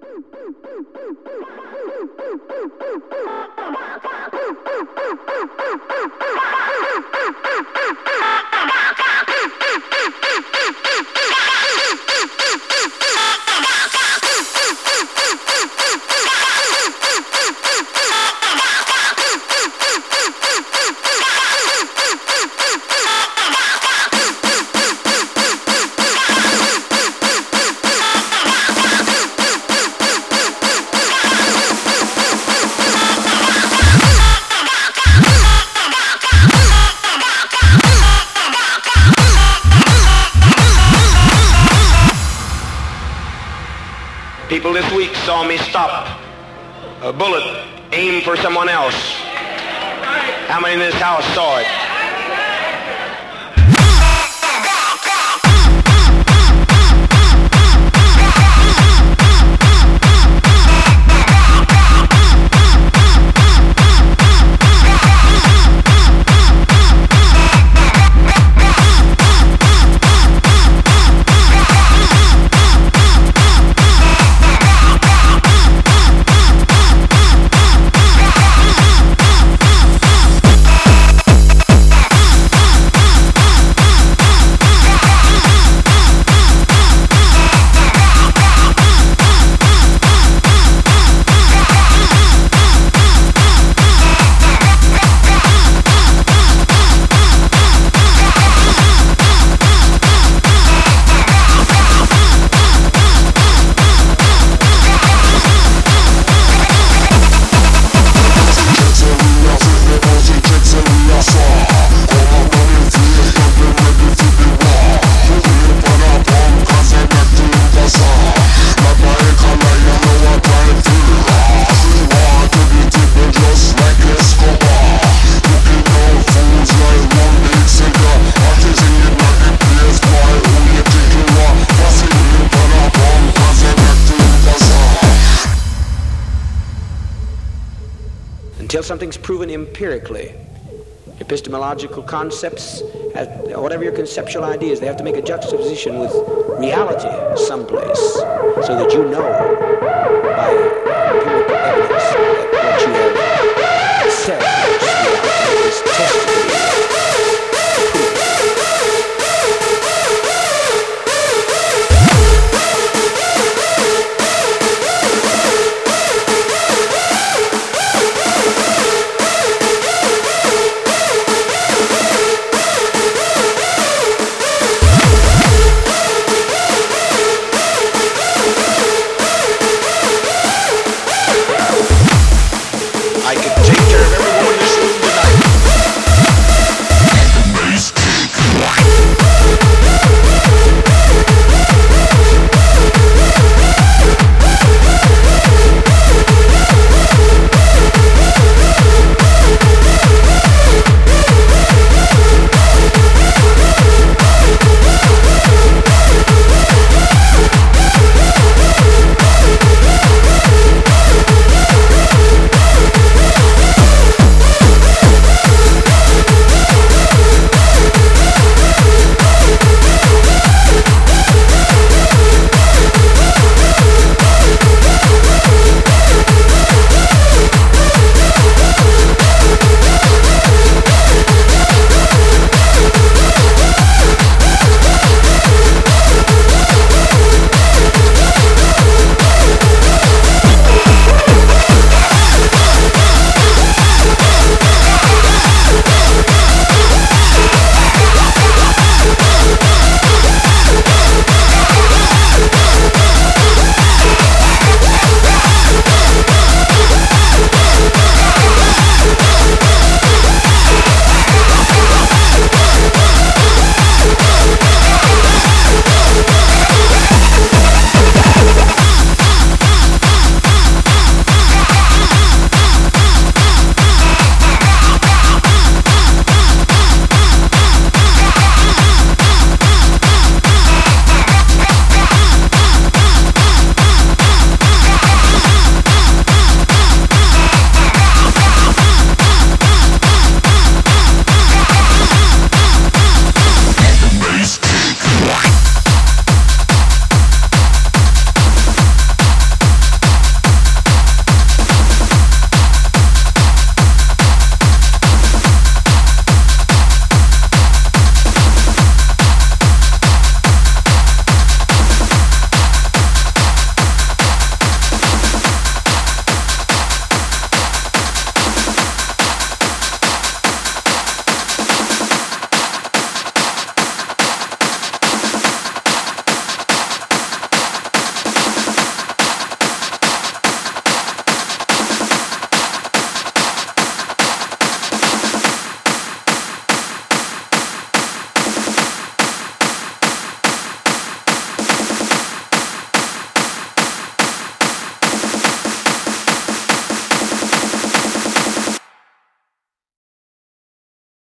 Boop, boop, boop. People this week saw me stop a bullet aimed for someone else. How many in this house saw it? Until something's proven empirically. Epistemological concepts, whatever your conceptual ideas, they have to make a juxtaposition with reality someplace so that you know by empirical evidence that what you have said